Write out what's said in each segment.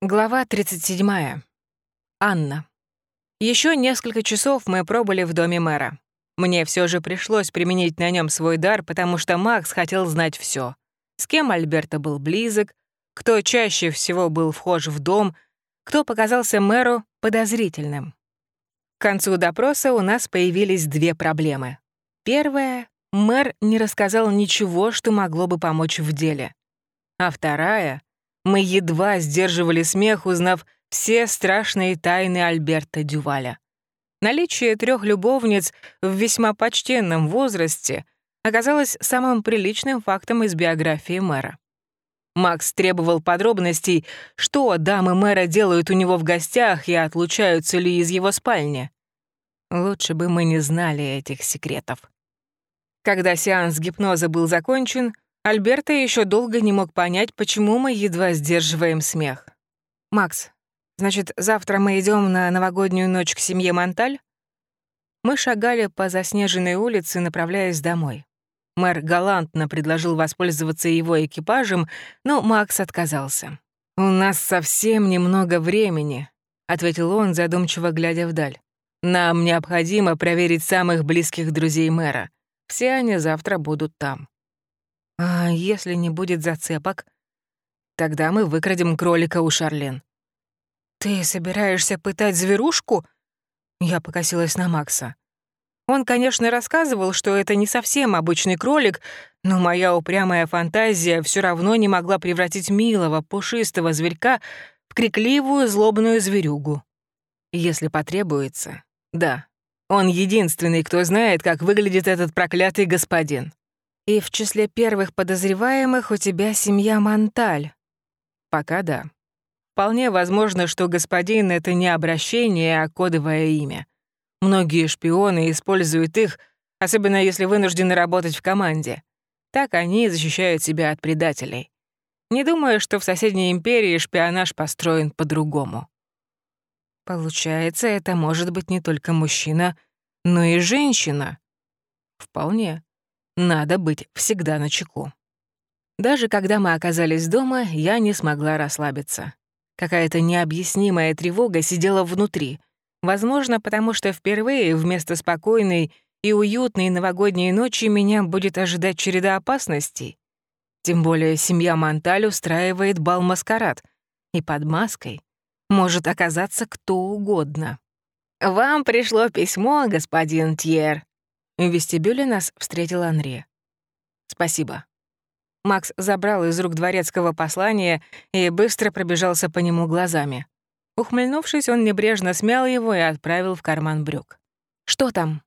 Глава 37. Анна. Еще несколько часов мы пробыли в доме мэра. Мне все же пришлось применить на нем свой дар, потому что Макс хотел знать все: С кем Альберто был близок, кто чаще всего был вхож в дом, кто показался мэру подозрительным. К концу допроса у нас появились две проблемы. Первая — мэр не рассказал ничего, что могло бы помочь в деле. А вторая — мы едва сдерживали смех, узнав все страшные тайны Альберта Дюваля. Наличие трех любовниц в весьма почтенном возрасте оказалось самым приличным фактом из биографии мэра. Макс требовал подробностей, что дамы мэра делают у него в гостях и отлучаются ли из его спальни. Лучше бы мы не знали этих секретов. Когда сеанс гипноза был закончен, Альберто еще долго не мог понять, почему мы едва сдерживаем смех. «Макс, значит, завтра мы идем на новогоднюю ночь к семье Монталь?» Мы шагали по заснеженной улице, направляясь домой. Мэр галантно предложил воспользоваться его экипажем, но Макс отказался. «У нас совсем немного времени», — ответил он, задумчиво глядя вдаль. «Нам необходимо проверить самых близких друзей мэра. Все они завтра будут там». А если не будет зацепок? Тогда мы выкрадем кролика у Шарлен. Ты собираешься пытать зверушку? Я покосилась на Макса. Он, конечно, рассказывал, что это не совсем обычный кролик, но моя упрямая фантазия все равно не могла превратить милого, пушистого зверька в крикливую, злобную зверюгу. Если потребуется, да. Он единственный, кто знает, как выглядит этот проклятый господин. И в числе первых подозреваемых у тебя семья Монталь. Пока да. Вполне возможно, что господин — это не обращение, а кодовое имя. Многие шпионы используют их, особенно если вынуждены работать в команде. Так они защищают себя от предателей. Не думаю, что в соседней империи шпионаж построен по-другому. Получается, это может быть не только мужчина, но и женщина. Вполне. Надо быть всегда на чеку. Даже когда мы оказались дома, я не смогла расслабиться. Какая-то необъяснимая тревога сидела внутри. Возможно, потому что впервые вместо спокойной и уютной новогодней ночи меня будет ожидать череда опасностей. Тем более семья Монталь устраивает бал-маскарад, и под маской может оказаться кто угодно. «Вам пришло письмо, господин Тьер», в вестибюле нас встретил Анри. «Спасибо». Макс забрал из рук дворецкого послание и быстро пробежался по нему глазами. Ухмыльнувшись, он небрежно смял его и отправил в карман брюк. «Что там?»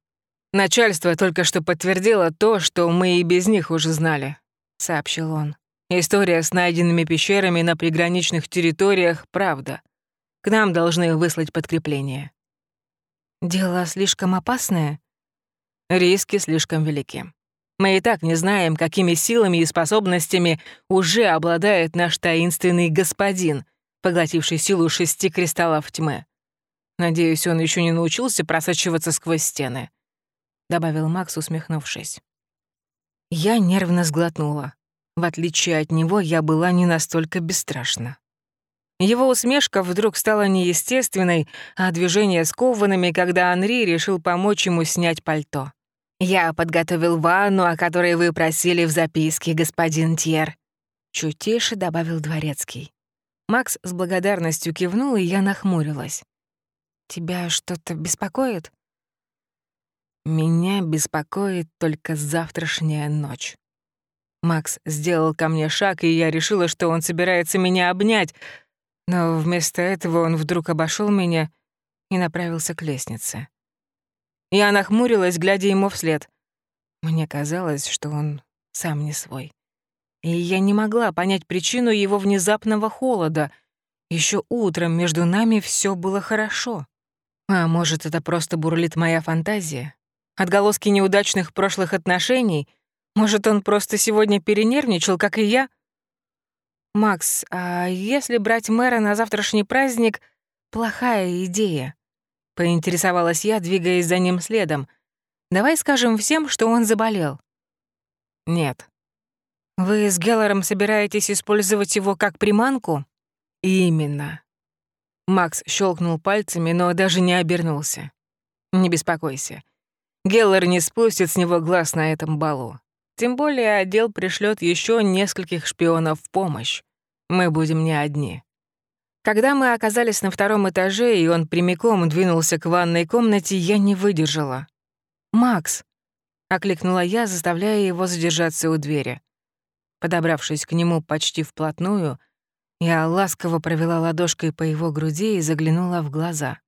«Начальство только что подтвердило то, что мы и без них уже знали», — сообщил он. «История с найденными пещерами на приграничных территориях — правда. К нам должны выслать подкрепление». «Дело слишком опасное?» Риски слишком велики. Мы и так не знаем, какими силами и способностями уже обладает наш таинственный господин, поглотивший силу шести кристаллов тьмы. Надеюсь, он еще не научился просачиваться сквозь стены», — добавил Макс, усмехнувшись. Я нервно сглотнула. В отличие от него, я была не настолько бесстрашна. Его усмешка вдруг стала неестественной, а движения скованными, когда Анри решил помочь ему снять пальто. «Я подготовил ванну, о которой вы просили в записке, господин Тьер», — чуть тише добавил Дворецкий. Макс с благодарностью кивнул, и я нахмурилась. «Тебя что-то беспокоит?» «Меня беспокоит только завтрашняя ночь». Макс сделал ко мне шаг, и я решила, что он собирается меня обнять, но вместо этого он вдруг обошел меня и направился к лестнице. Я нахмурилась, глядя ему вслед. Мне казалось, что он сам не свой. И я не могла понять причину его внезапного холода. Еще утром между нами все было хорошо. А может, это просто бурлит моя фантазия? Отголоски неудачных прошлых отношений? Может, он просто сегодня перенервничал, как и я? «Макс, а если брать мэра на завтрашний праздник — плохая идея?» — поинтересовалась я, двигаясь за ним следом. «Давай скажем всем, что он заболел». «Нет». «Вы с Геллером собираетесь использовать его как приманку?» Именно. Макс щелкнул пальцами, но даже не обернулся. Не беспокойся. Геллер не спустит с него глаз на этом балу. Тем более отдел пришлет еще нескольких шпионов в помощь. Мы будем не одни. Когда мы оказались на втором этаже, и он прямиком двинулся к ванной комнате, я не выдержала. «Макс!» — окликнула я, заставляя его задержаться у двери. Подобравшись к нему почти вплотную, я ласково провела ладошкой по его груди и заглянула в глаза.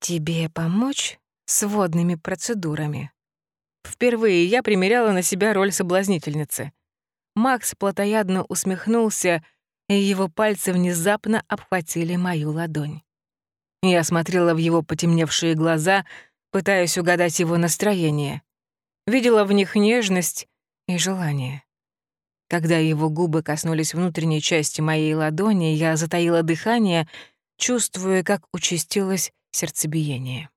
«Тебе помочь с водными процедурами?» Впервые я примеряла на себя роль соблазнительницы. Макс плотоядно усмехнулся, и его пальцы внезапно обхватили мою ладонь. Я смотрела в его потемневшие глаза, пытаясь угадать его настроение. Видела в них нежность и желание. Когда его губы коснулись внутренней части моей ладони, я затаила дыхание, чувствуя, как участилось сердцебиение.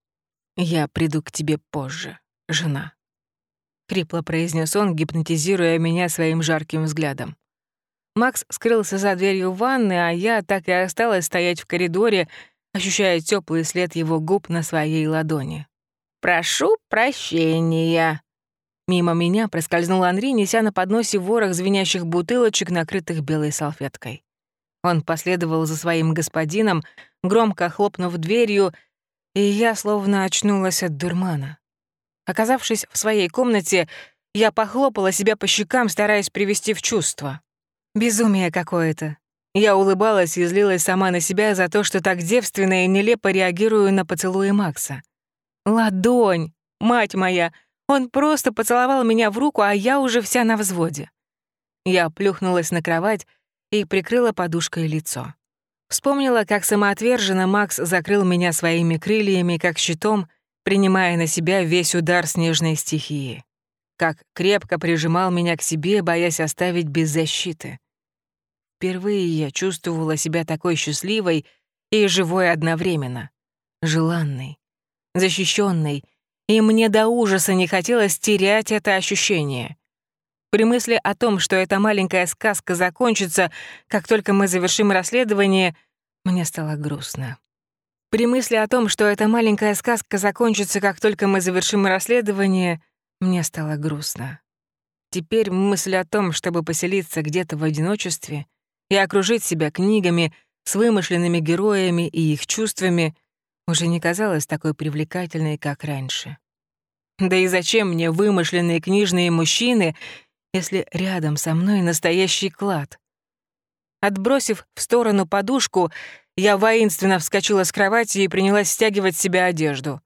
«Я приду к тебе позже, жена», — хрипло произнес он, гипнотизируя меня своим жарким взглядом. Макс скрылся за дверью ванны, а я так и осталась стоять в коридоре, ощущая теплый след его губ на своей ладони. «Прошу прощения», Мимо меня проскользнул Анри, неся на подносе ворох звенящих бутылочек, накрытых белой салфеткой. Он последовал за своим господином, громко хлопнув дверью, и я словно очнулась от дурмана. Оказавшись в своей комнате, я похлопала себя по щекам, стараясь привести в чувство. Безумие какое-то. Я улыбалась и злилась сама на себя за то, что так девственно и нелепо реагирую на поцелуи Макса. «Ладонь! Мать моя! Он просто поцеловал меня в руку, а я уже вся на взводе. Я плюхнулась на кровать и прикрыла подушкой лицо. Вспомнила, как самоотверженно Макс закрыл меня своими крыльями, как щитом, принимая на себя весь удар снежной стихии. Как крепко прижимал меня к себе, боясь оставить без защиты. Впервые я чувствовала себя такой счастливой и живой одновременно. Желанной, защищенной и мне до ужаса не хотелось терять это ощущение. При мысли о том, что эта маленькая сказка закончится, как только мы завершим расследование, мне стало грустно. При мысли о том, что эта маленькая сказка закончится, как только мы завершим расследование, мне стало грустно. Теперь мысль о том, чтобы поселиться где-то в одиночестве и окружить себя книгами с вымышленными героями и их чувствами, уже не казалась такой привлекательной, как раньше. Да и зачем мне вымышленные книжные мужчины, если рядом со мной настоящий клад? Отбросив в сторону подушку, я воинственно вскочила с кровати и принялась стягивать с себя одежду.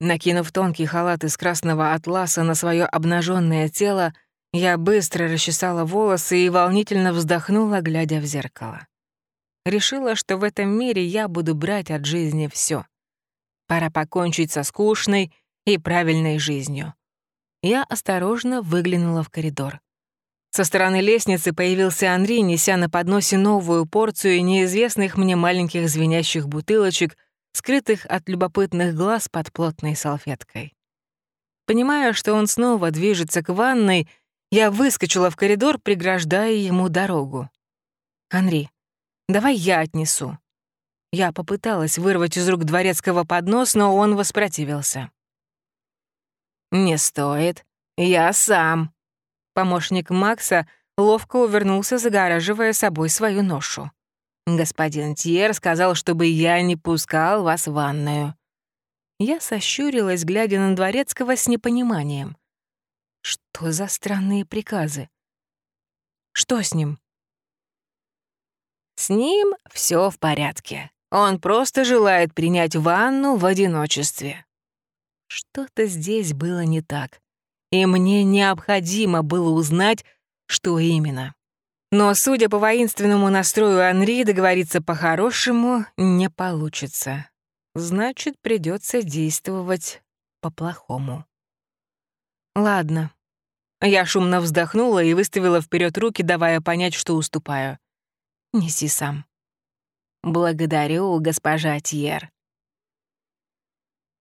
Накинув тонкий халат из красного атласа на свое обнаженное тело, я быстро расчесала волосы и волнительно вздохнула, глядя в зеркало. Решила, что в этом мире я буду брать от жизни все. Пора покончить со скучной, и правильной жизнью. Я осторожно выглянула в коридор. Со стороны лестницы появился Анри, неся на подносе новую порцию неизвестных мне маленьких звенящих бутылочек, скрытых от любопытных глаз под плотной салфеткой. Понимая, что он снова движется к ванной, я выскочила в коридор, преграждая ему дорогу. «Анри, давай я отнесу». Я попыталась вырвать из рук дворецкого поднос, но он воспротивился. «Не стоит. Я сам». Помощник Макса ловко увернулся, загораживая собой свою ношу. «Господин Тьер сказал, чтобы я не пускал вас в ванную». Я сощурилась, глядя на Дворецкого с непониманием. Что за странные приказы? Что с ним? С ним все в порядке. Он просто желает принять ванну в одиночестве. Что-то здесь было не так, и мне необходимо было узнать, что именно. Но, судя по воинственному настрою Анри, договориться по-хорошему не получится. Значит, придется действовать по-плохому. Ладно. Я шумно вздохнула и выставила вперед руки, давая понять, что уступаю. Неси сам. Благодарю, госпожа Тьер.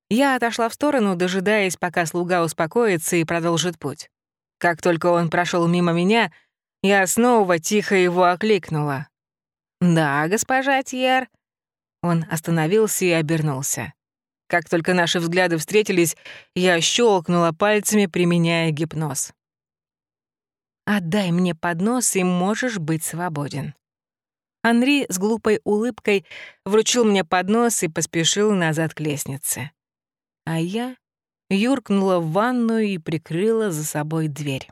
Я отошла в сторону, дожидаясь, пока слуга успокоится и продолжит путь. Как только он прошел мимо меня, я снова тихо его окликнула. «Да, госпожа Тьер». Он остановился и обернулся. Как только наши взгляды встретились, я щелкнула пальцами, применяя гипноз. «Отдай мне поднос, и можешь быть свободен». Анри с глупой улыбкой вручил мне поднос и поспешил назад к лестнице. А я юркнула в ванную и прикрыла за собой дверь.